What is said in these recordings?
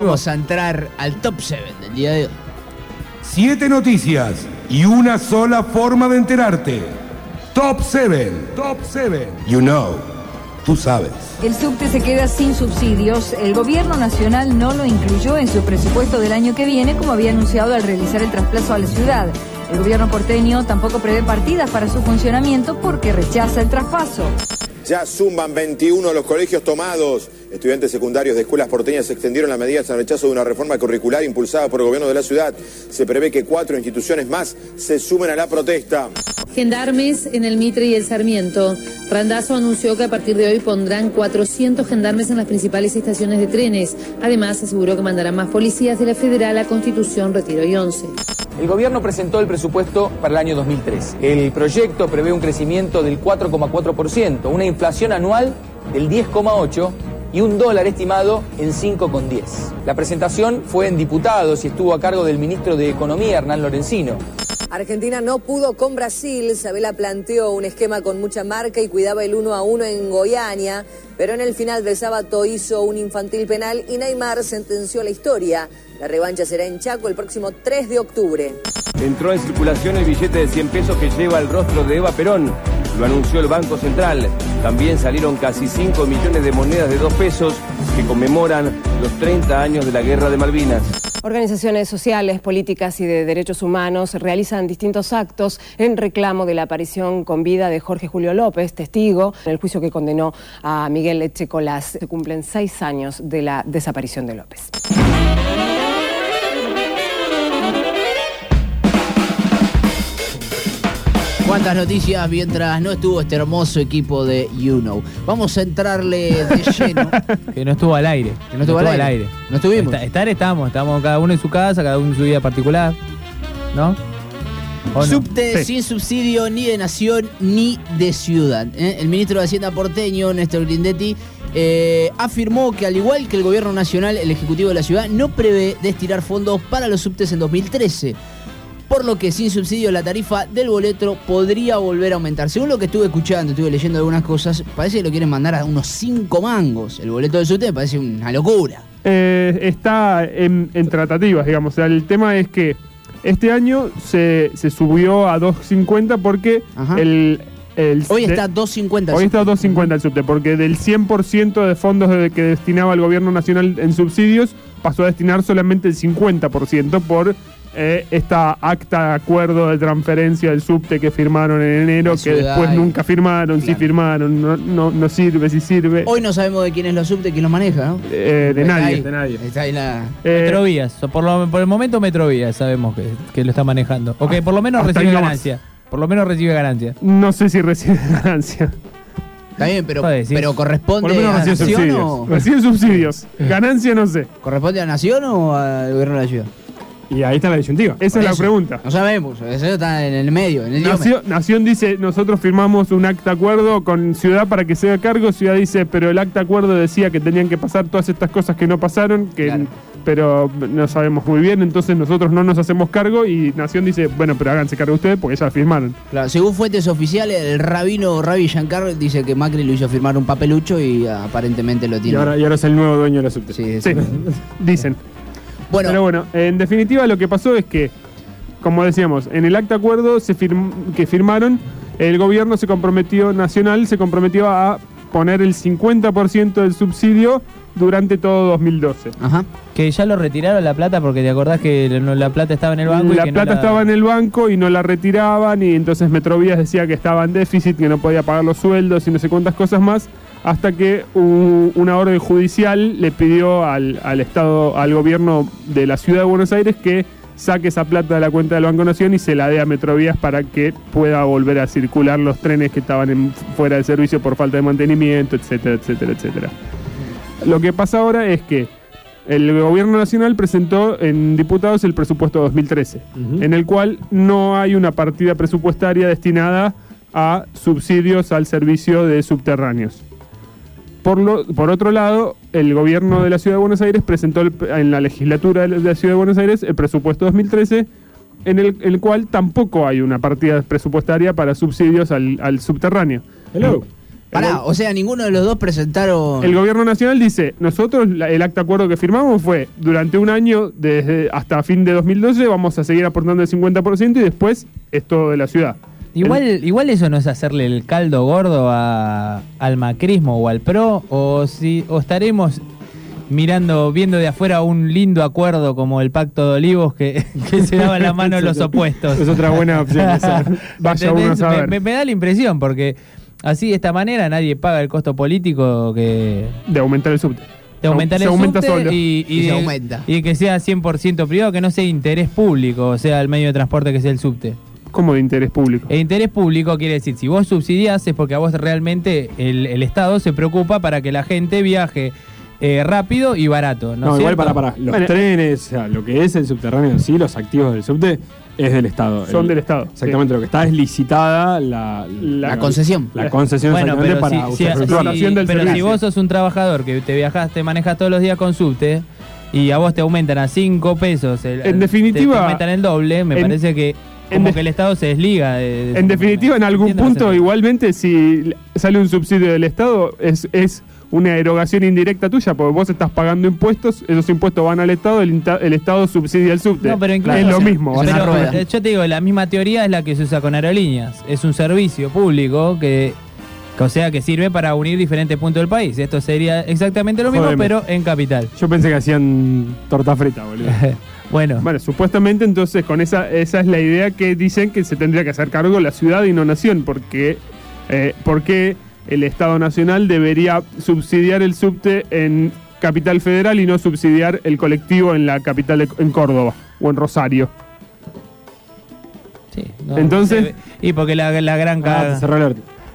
Vamos a entrar al top 7 del día de hoy. Siete noticias y una sola forma de enterarte. Top 7. Top 7. You know. Tú sabes. El subte se queda sin subsidios. El gobierno nacional no lo incluyó en su presupuesto del año que viene, como había anunciado al realizar el trasplazo a la ciudad. El gobierno porteño tampoco prevé partidas para su funcionamiento porque rechaza el traspaso. Ya suman 21 los colegios tomados. Estudiantes secundarios de escuelas porteñas extendieron las medidas en rechazo de una reforma curricular impulsada por el gobierno de la ciudad. Se prevé que cuatro instituciones más se sumen a la protesta. Gendarmes en el Mitre y el Sarmiento. Randazo anunció que a partir de hoy pondrán 400 gendarmes en las principales estaciones de trenes. Además, aseguró que mandarán más policías de la Federal a Constitución, Retiro y 11. El gobierno presentó el presupuesto para el año 2003. El proyecto prevé un crecimiento del 4,4%, una inflación anual del 10,8% y un dólar estimado en 5,10. La presentación fue en diputados y estuvo a cargo del ministro de Economía, Hernán Lorenzino. Argentina no pudo con Brasil. Sabela planteó un esquema con mucha marca y cuidaba el uno a uno en Goiânia, pero en el final del sábado hizo un infantil penal y Neymar sentenció la historia. La revancha será en Chaco el próximo 3 de octubre. Entró en circulación el billete de 100 pesos que lleva el rostro de Eva Perón. Lo anunció el Banco Central. También salieron casi 5 millones de monedas de 2 pesos que conmemoran los 30 años de la Guerra de Malvinas. Organizaciones sociales, políticas y de derechos humanos realizan distintos actos en reclamo de la aparición con vida de Jorge Julio López, testigo en el juicio que condenó a Miguel Echecolás. Se cumplen seis años de la desaparición de López. Cuántas noticias mientras no estuvo este hermoso equipo de You Know. Vamos a entrarle de lleno. Que no estuvo al aire. Que no estuvo al aire. No estuvimos. Está- estar estamos, estamos cada uno en su casa, cada uno en su vida particular. ¿No? ¿O no? Subte sin subsidio ni de nación ni de ciudad. ¿eh? El ministro de Hacienda porteño, Néstor Grindetti, eh, afirmó que al igual que el gobierno nacional, el ejecutivo de la ciudad no prevé destinar fondos para los subtes en 2013. Por lo que sin subsidio la tarifa del boleto podría volver a aumentar. Según lo que estuve escuchando, estuve leyendo algunas cosas, parece que lo quieren mandar a unos 5 mangos. El boleto del subte parece una locura. Eh, está en, en tratativas, digamos. O sea, el tema es que este año se, se subió a 2.50 porque Ajá. el, el- Hoy de- está 2.50. Hoy está a 2.50 el subte, porque del 100% de fondos de- que destinaba el gobierno nacional en subsidios, pasó a destinar solamente el 50% por eh, esta acta de acuerdo de transferencia del subte que firmaron en enero, que después nunca firmaron, sí Claro. firmaron, no, no, no sirve, si sirve. Hoy no sabemos de quién es los subte, quién los maneja, ¿no? Eh, de nadie. ahí. de nadie. Está ahí la... Eh, Metrovías. Por, lo- por el momento Metrovías sabemos que, que lo está manejando. O que por lo menos Hasta recibe ganancia. Por lo menos recibe ganancia. no sé si recibe ganancia. Está bien, pero, Joder, sí. pero corresponde Por lo menos a Nación subsidios. o... Recibe subsidios. Ganancia no sé. ¿Corresponde a Nación o al gobierno de la ciudad? Y ahí está la disyuntiva. Esa Por es la pregunta. No sabemos, eso está en el medio, en el idioma. Nación, Nación dice, nosotros firmamos un acta acuerdo con Ciudad para que se haga cargo. Ciudad dice, pero el acta acuerdo decía que tenían que pasar todas estas cosas que no pasaron, que, Claro. pero no sabemos muy bien, entonces nosotros no nos hacemos cargo. Y Nación dice, bueno, pero háganse cargo ustedes porque ya firmaron. Claro, según fuentes oficiales, el rabino Ravi Shankar dice que Macri lo hizo firmar un papelucho y aparentemente lo Y tiene. ahora, y ahora es el nuevo dueño de la subte. Sí. dicen. Bueno, Pero bueno, en definitiva lo que pasó es que, como decíamos, en el acta acuerdo se firm- que firmaron, el gobierno se comprometió, nacional se comprometió a poner el 50% del subsidio durante todo 2012. ajá. Que ya lo retiraron la plata porque te acordás que no- la plata estaba en el banco. y la que no plata la- estaba en el banco y no la retiraban y entonces Metrovías decía que estaba en déficit, que no podía pagar los sueldos y no sé cuántas cosas más, hasta que una orden judicial le pidió al, al Estado, al gobierno de la ciudad de Buenos Aires que saque esa plata de la cuenta del Banco Nación y se la dé a Metrovías para que pueda volver a circular los trenes que estaban en- fuera de servicio por falta de mantenimiento, etcétera, etcétera, etcétera. Lo que pasa ahora es que el gobierno nacional presentó en diputados el presupuesto 2013, en el cual no hay una partida presupuestaria destinada a subsidios al servicio de subterráneos. Por, lo- por otro lado, el gobierno de la Ciudad de Buenos Aires presentó el- en la legislatura de la- Ciudad de Buenos Aires el presupuesto 2013, en el, el cual tampoco hay una partida presupuestaria para subsidios al, al subterráneo. Hello. Pará, o sea, ninguno de los dos presentaron. El gobierno nacional dice, nosotros la- el acta acuerdo que firmamos fue, durante un año, desde hasta fin de 2012, vamos a seguir aportando el 50% y después es todo de la ciudad. Igual, igual eso no es hacerle el caldo gordo a- al macrismo o al PRO, o, si, o estaremos mirando, viendo de afuera un lindo acuerdo como el Pacto de Olivos que, que se daban la mano los opuestos. Es otra buena opción esa. Vaya uno a saber. Me, me- me da la impresión, porque así de esta manera nadie paga el costo político que... De aumentar el subte. De aumentar Se el aumenta subte solo. y, y Y se de- aumenta. y que sea 100% privado, que no sea interés público, o sea, el medio de transporte que sea el subte. Como de interés público. El interés público quiere decir, si vos subsidiás es porque a vos realmente el, el Estado se preocupa para que la gente viaje eh, rápido y barato. No, No, igual para, para. Los Bueno. trenes, o sea, lo que es el subterráneo en sí, los activos del subte, es del Estado. Son El- del Estado. Exactamente, lo que está es licitada la, La concesión. La concesión Bueno, pero, para si, si- si- del pero si servicio. vos sos un trabajador que te viajas, te manejas todos los días con subte y a vos te aumentan a 5 pesos, el- En te- definitiva, te, aumentan el doble, me en- parece que como que el Estado se desliga. de- de- En definitiva, en algún punto, igualmente, si sale un subsidio del Estado, es, es una erogación indirecta tuya, porque vos estás pagando impuestos, esos impuestos van al Estado, el, el Estado subsidia el subte. No, pero incluso- es lo mismo. es Pero, yo te digo, la misma teoría es la que se usa con aerolíneas. Es un servicio público que, que, o sea, que sirve para unir diferentes puntos del país. Esto sería exactamente lo mismo, Jodeme. pero en capital. Yo pensé que hacían torta frita, boludo. bueno, Bueno, supuestamente entonces con esa esa es la idea que dicen que se tendría que hacer cargo la ciudad y no nación, porque, eh, porque el Estado Nacional debería subsidiar el subte en Capital Federal y no subsidiar el colectivo en la capital, de- en Córdoba o en Rosario. sí, no, Entonces- se y porque la, la gran Ah,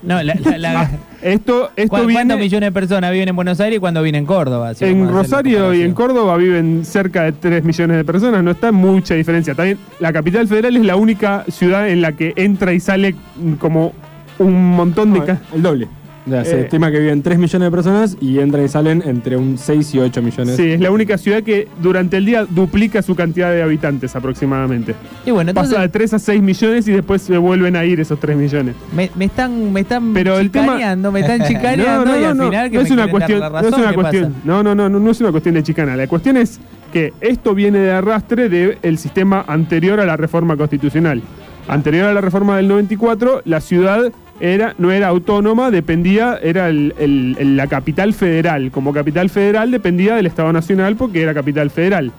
No, la, la- la- Ah, esto esto ¿Cuán- viene ¿Cuántos millones de personas viven en Buenos Aires y cuándo viven en Córdoba? Si en Rosario y en. Córdoba viven cerca de 3 millones de personas, no está mucha diferencia. También la capital federal es la única ciudad en la que entra y sale como un montón de... No, ca- el doble. Se Eh, estima que viven 3 millones de personas y entran y salen entre un 6 y 8 millones. Sí, es la única ciudad que durante el día duplica su cantidad de habitantes aproximadamente. Y bueno, entonces Pasa de 3 a 6 millones y después se vuelven a ir esos 3 millones. me, me están, me están Pero el tema- chicaneando, me están chicaneando y al final que no me es una quieren dar cuestión, la no es razón, una ¿qué cuestión, pasa? no, no, no, no, no es una cuestión de chicana. La cuestión es que esto viene de arrastre del sistema anterior a la reforma constitucional. Anterior a la reforma del 94, la ciudad era, no era autónoma, dependía, era la capital federal. Como capital federal dependía del Estado Nacional porque era capital federal.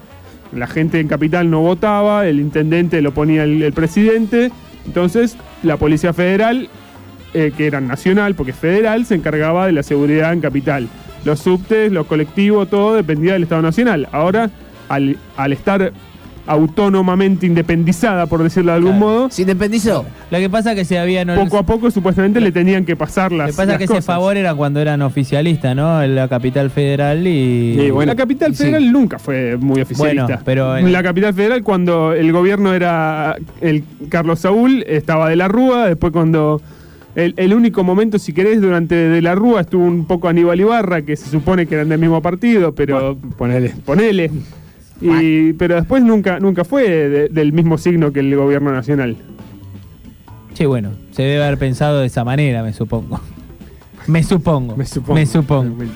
La gente en capital no votaba, el intendente lo ponía el, presidente. Entonces, la Policía Federal eh, que era nacional, porque federal, se encargaba de la seguridad en capital. Los subtes, los colectivos, todo dependía del Estado Nacional. Ahora, al, al estar autónomamente independizada, por decirlo de algún Claro. modo, Se independizó. Lo que pasa es que se habían... poco a poco supuestamente le tenían que pasar Lo las, que pasa las es que cosas. ese favor era cuando eran oficialistas, ¿no? En la capital federal y... Y bueno, la capital sí. federal nunca fue muy oficialista. Bueno, pero en- La capital federal cuando el gobierno era el Carlos Saúl, estaba de la Rúa, después cuando... El, el único momento, si querés, durante de la Rúa estuvo un poco Aníbal Ibarra, que se supone que eran del mismo partido, pero Ponele. ponele. Y, pero después nunca, nunca fue de- del mismo signo que el gobierno nacional. Sí, bueno, se debe haber pensado de esa manera, me supongo. Me supongo. Me supongo. Me supongo. Mil.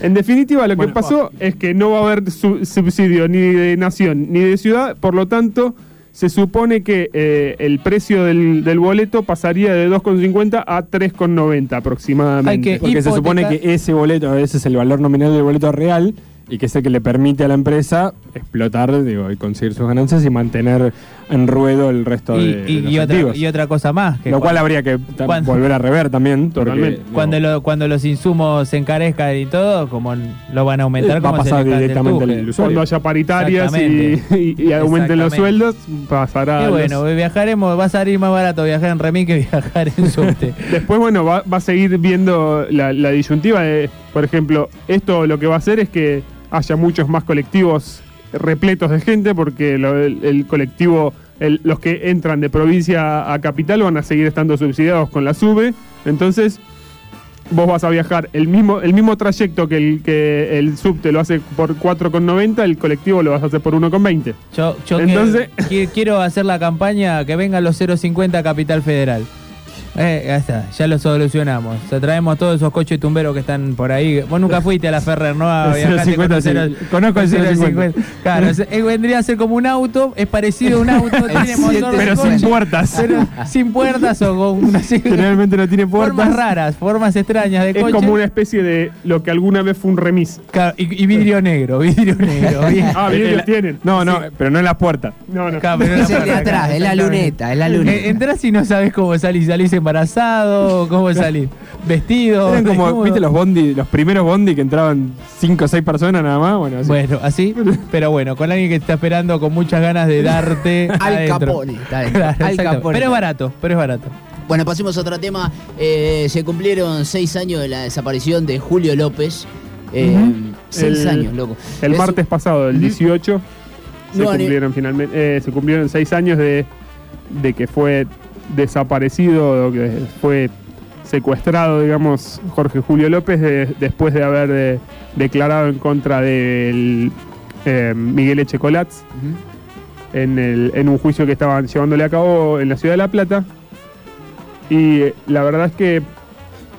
En definitiva, lo Bueno, que pasó es que no va a haber su- subsidio ni de nación ni de ciudad, por lo tanto, se supone que eh, el precio del, del boleto pasaría de 2,50 a 3,90 aproximadamente. Hay que- Porque se Hipoteca- supone que ese boleto, ese es el valor nominal del boleto real y que es el que le permite a la empresa explotar digo, y conseguir sus ganancias y mantener en ruedo el resto Y, de, y- de los y otra, y otra cosa más. Que Lo cual cuando- habría que cuando- volver a rever también. porque, Cuando, lo- cuando los insumos se encarezcan y todo, como lo van a aumentar, Eh, va a como se pasar el directamente tuje. al usuario. Cuando haya paritarias y, Exactamente. y- y aumenten los sueldos, pasará. Y los- bueno, viajaremos, va a salir más barato viajar en remis que viajar en subte. Después, bueno, va, va a seguir viendo la, la disyuntiva de, por ejemplo, esto lo que va a hacer es que haya muchos más colectivos repletos de gente, porque lo- el, el colectivo, el- los que entran de provincia a capital van a seguir estando subsidiados con la SUBE. Entonces, vos vas a viajar el mismo, el mismo trayecto que el, que el subte lo hace por 4,90, el colectivo lo vas a hacer por 1,20. Yo, yo Entonces- que- qui- quiero hacer la campaña que vengan los 050 a Capital Federal. Eh, ya está, ya lo solucionamos. O sea, traemos todos esos coches tumberos que están por ahí. Vos nunca fuiste a la Ferrer, ¿no? A El viajaste 050, con sí. cero- Conozco el con 050. Claro, o sea, eh, vendría a ser como un auto, es parecido a un auto, tiene motor de Pero sin coche, puertas. pero sin puertas o con una Generalmente no tiene puertas. formas raras, formas extrañas de Es coche. como una especie de lo que alguna vez fue un remis. Claro, y, y vidrio negro, vidrio negro. bien. Ah, El- lo tienen. No, no, pero no en las puertas. No, no. Claro, pero no Es el de puerta, atrás, es la luneta, es la luneta. Eh, Entrás y no sabes cómo salís. ¿Salís embarazado? ¿Cómo salís? ¿Vestido? Eran como, desnudo? viste, los bondi, los primeros bondi que entraban 5 o 6 personas nada más. Bueno, así. Bueno, así, pero bueno, con alguien que está esperando con muchas ganas de darte Al. Capone, está bien. Claro, Al. Capone. Pero es barato, pero es barato. Bueno, pasemos a otro tema. Eh, se cumplieron seis años de la desaparición de Julio López. Eh, Seis El- años, loco. El Es- martes pasado, el 18, se No, cumplieron finalmente, eh, se cumplieron seis años de, de que fue desaparecido, que fue secuestrado, digamos, Jorge Julio López de- después de haber eh, declarado en contra del eh, Miguel Echecolatz Ujú. en, el- en un juicio que estaban llevándole a cabo en la ciudad de La Plata. Y eh, la verdad es que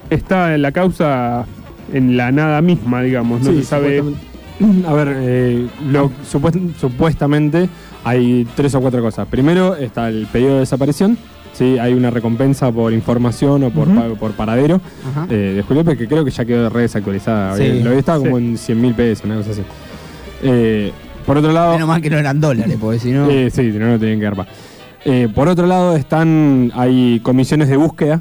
está en la causa en la nada misma, digamos, no Sí, se sabe. A ver, eh, lo, supuest- supuestamente hay tres o cuatro cosas. Primero está el pedido de desaparición. Sí, hay una recompensa por información o por, Ujú. pa- por paradero eh, de Julio López, que creo que ya quedó re desactualizada. Sí. Lo había estado Sí. como en 100 mil pesos, una cosa así. Eh, por otro lado. Menos mal que no eran dólares, porque si no. Eh, sí, si no, no tenían que dar más. Eh, por otro lado, están hay comisiones de búsqueda,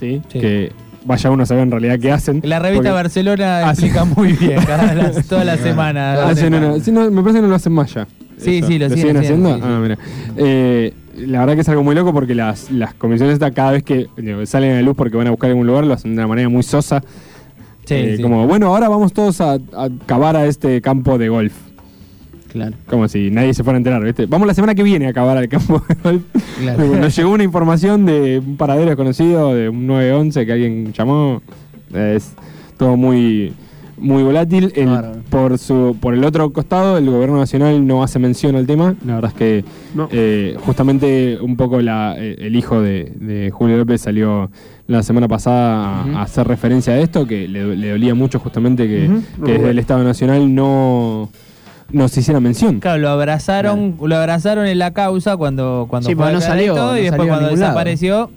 ¿sí? Sí. que vaya uno a saber en realidad qué hacen. La revista Barcelona Hace- explica muy bien cada las- toda la semana. hacen una- sí, no, me parece que no lo hacen más ya. Sí, Eso. sí, lo siguen haciendo. haciendo, sí, Ah, mira. Eh, la verdad que es algo muy loco porque las, las comisiones estas cada vez que digo, salen a la luz porque van a buscar algún lugar lo hacen de una manera muy sosa. Sí, Eh, sí. Como, bueno, ahora vamos todos a, a cavar a este campo de golf. Claro. Como si nadie se fuera a enterar, ¿viste? Vamos la semana que viene a acabar al campo de golf. Claro. Nos llegó una información de un paradero desconocido, de un 911 que alguien llamó. Es todo muy, muy volátil. El- por, su, por el otro costado, el gobierno nacional no hace mención al tema. La verdad es que No. eh, justamente un poco la, eh, el hijo de, de Julio López salió la semana pasada a- hacer referencia a esto, que le, le dolía mucho justamente que, que desde el Estado Nacional no, no se hiciera mención. Claro, lo abrazaron, lo abrazaron en la causa cuando, cuando Sí, fue no salió, todo, no y después cuando desapareció,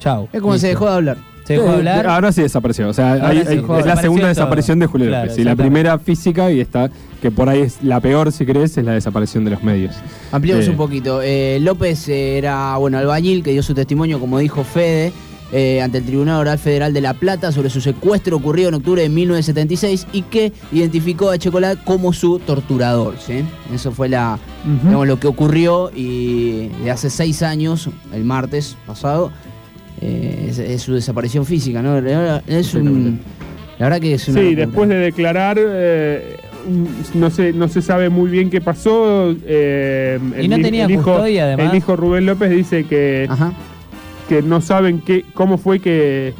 chau. Es como se dejó de hablar. Se dejó de Eh, hablar. Ahora sí desapareció. O sea, Ahora hay- sí hay- dejó- es la segunda desaparición de Julio. López. Y la primera física, y está, que por ahí es la peor, si crees, es la desaparición de los medios. Ampliamos Eh, un poquito. Eh, López era, bueno, albañil que dio su testimonio, como dijo Fede, eh, ante el Tribunal Oral Federal de La Plata sobre su secuestro ocurrido en octubre de 1976 y que identificó a Checolat como su torturador. ¿sí? Eso fue la, digamos, lo que ocurrió y de hace seis años, el martes pasado, eh, es, es su desaparición física. ¿no? Es un, la verdad que es una Sí, locura. después de declarar, eh, no, se, no se sabe muy bien qué pasó. eh, Y no hi- tenía hijo, custodia, además. El hijo Rubén López dice que, Ajá. que no saben qué, cómo fue que,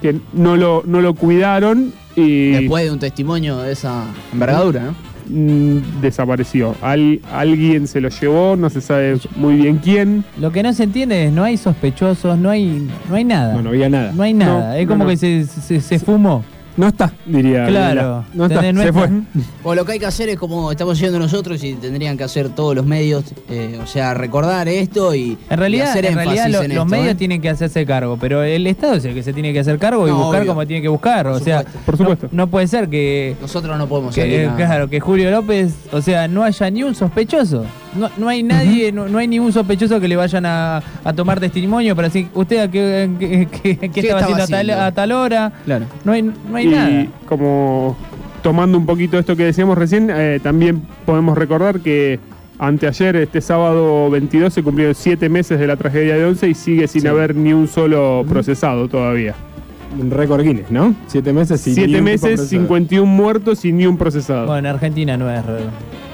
que no, lo, no lo cuidaron y Después de un testimonio de esa envergadura, ¿no? Mm, desapareció. Al- alguien se lo llevó, no se sabe muy bien quién. Lo que no se entiende es no hay sospechosos, no hay, no hay nada. No, no había nada. No hay nada. No, es como no. que se, se, se fumó. No está, diría. Claro. No está, se fue. O lo que hay que hacer es como estamos haciendo nosotros y tendrían que hacer todos los medios, eh, o sea, recordar esto y, En y realidad, hacer en énfasis realidad lo- en los esto, medios ¿eh? tienen que hacerse cargo, pero el Estado es el que se tiene que hacer cargo y buscar obvio. como tiene que buscar. O sea. Por supuesto. No, no puede ser que, Nosotros no podemos que, salir claro, que Julio López, o sea, no haya ni un sospechoso. No, no hay nadie, no, no hay ningún sospechoso que le vayan a, a tomar testimonio para decir, ¿usted a qué, qué- qué- qué ¿Qué estaba estaba haciendo a tal, haciendo? a tal hora? Claro. No hay, no hay y nada. como tomando un poquito esto que decíamos recién, eh, también podemos recordar que anteayer, este sábado 22, se cumplieron siete meses de la tragedia de Once y sigue sin Sí. haber ni un solo procesado todavía. Un récord Guinness, ¿no? Siete meses y Siete ni un tipo meses, procesado. 51 muertos y ni un procesado. Bueno, en Argentina no es re-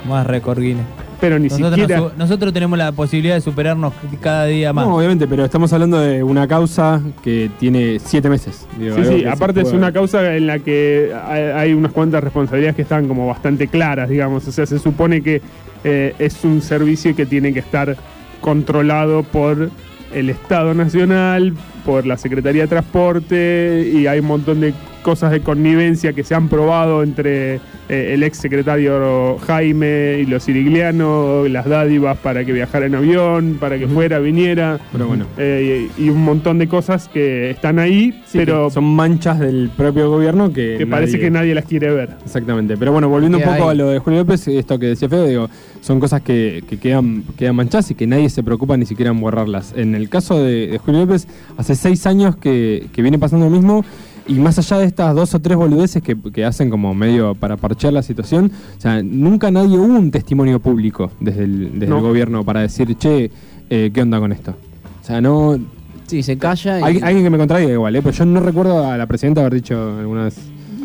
más récord Guinness. Pero ni Nosotros, siquiera... nos- nosotros tenemos la posibilidad de superarnos cada día más. No, obviamente, pero estamos hablando de una causa que tiene siete meses. Digo, Sí, sí, aparte es una causa en la que hay, hay unas cuantas responsabilidades que están como bastante claras, digamos. O sea, se supone que eh, es un servicio que tiene que estar controlado por el Estado Nacional, por la Secretaría de Transporte y hay un montón de cosas de connivencia que se han probado entre eh, el ex secretario Jaime y los siriglianos, las dádivas para que viajara en avión, para que fuera, viniera. Pero bueno. Eh, y, y un montón de cosas que están ahí, Sí, pero son manchas del propio gobierno que, que parece que nadie las quiere ver. Exactamente. Pero bueno, volviendo un poco hay- a lo de Julio López, esto que decía Feo, digo, son cosas que, que quedan, quedan manchadas y que nadie se preocupa ni siquiera en borrarlas. En el caso de, de Julio López, hace seis años que, que viene pasando lo mismo. Y más allá de estas dos o tres boludeces que, que hacen como medio para parchear la situación, o sea, nunca nadie hubo un testimonio público desde el, desde No. el gobierno para decir, che, eh, ¿qué onda con esto? O sea, no, Sí, se calla. y- Hay- alguien que me contradiga igual, ¿eh? pero yo no recuerdo a la presidenta haber dicho alguna vez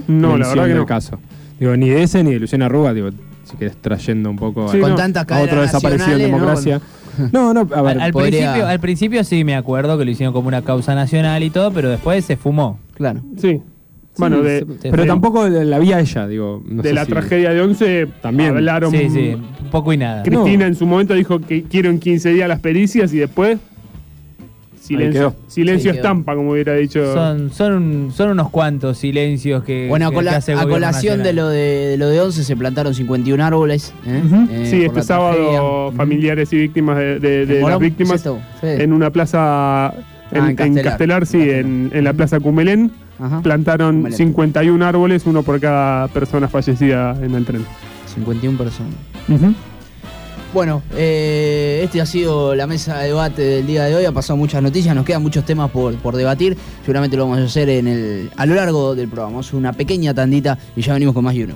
No, la verdad que no. caso. Digo, ni de ese ni de Luciana Arruga, digo, si querés trayendo un poco Sí, a, con no. a otro desaparecido en democracia. No, no, a ver, Al, al podría- principio, al principio sí me acuerdo que lo hicieron como una causa nacional y todo, pero después se fumó. Claro. Sí. Bueno, sí, de, pero tampoco la vi a ella, digo. no de sé la si- tragedia de Once También. hablaron. Sí, sí, poco y nada. Cristina en su momento dijo que quiero en 15 días las pericias y después silencio, silencio estampa, como hubiera dicho. Son, son, un- son unos cuantos silencios que. Bueno, a, que- cola- que hace el a colación de lo de, de lo de 11 se plantaron 51 árboles. ¿eh? Eh, sí, este sábado tragedia. familiares y víctimas de, de- de ¿En las víctimas en una plaza en, Ah, en en Castelar. Castelar, sí, en, en la plaza Cumelén. Ajá. Plantaron Cumelén. 51 árboles, uno por cada persona fallecida en el tren. 51 personas. Bueno, eh, este ha sido la mesa de debate del día de hoy. Ha pasado muchas noticias, nos quedan muchos temas por, por debatir. Seguramente lo vamos a hacer en el, a lo largo del programa. Hacer una pequeña tandita y ya venimos con más y uno.